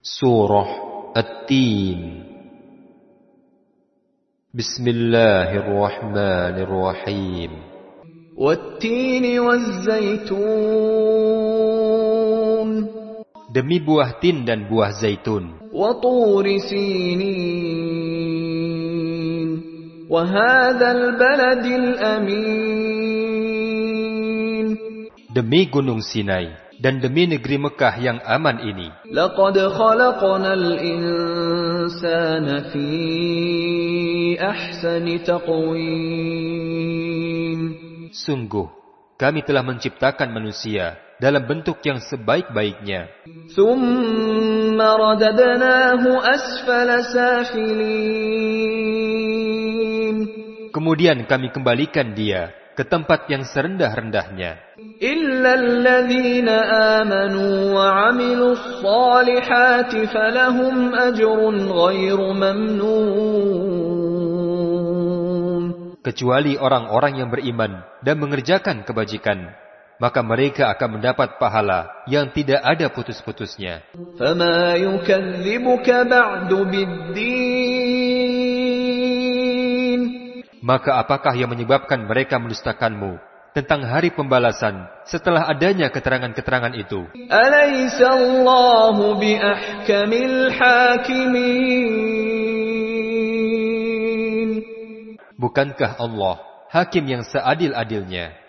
Surah At-Tin Bismillahirrahmanirrahim والتين والزيتون Demi buah tin dan buah zaitun وطور سينين وهذا البلد الأمين Demi gunung Sinai dan demi negeri Mekah yang aman ini. Sungguh, kami telah menciptakan manusia dalam bentuk yang sebaik-baiknya. Kemudian kami kembalikan dia ke tempat yang serendah-rendahnya إلا الذين آمنوا وعملوا الصالحات فلهم أجر غير ممنون Kecuali orang-orang yang beriman dan mengerjakan kebajikan, maka mereka akan mendapat pahala yang tidak ada putus-putusnya. فما يكذبك بعد بالدين Maka apakah yang menyebabkan mereka mendustakanmu tentang hari pembalasan setelah adanya keterangan-keterangan itu. Bukankah Allah hakim yang seadil-adilnya?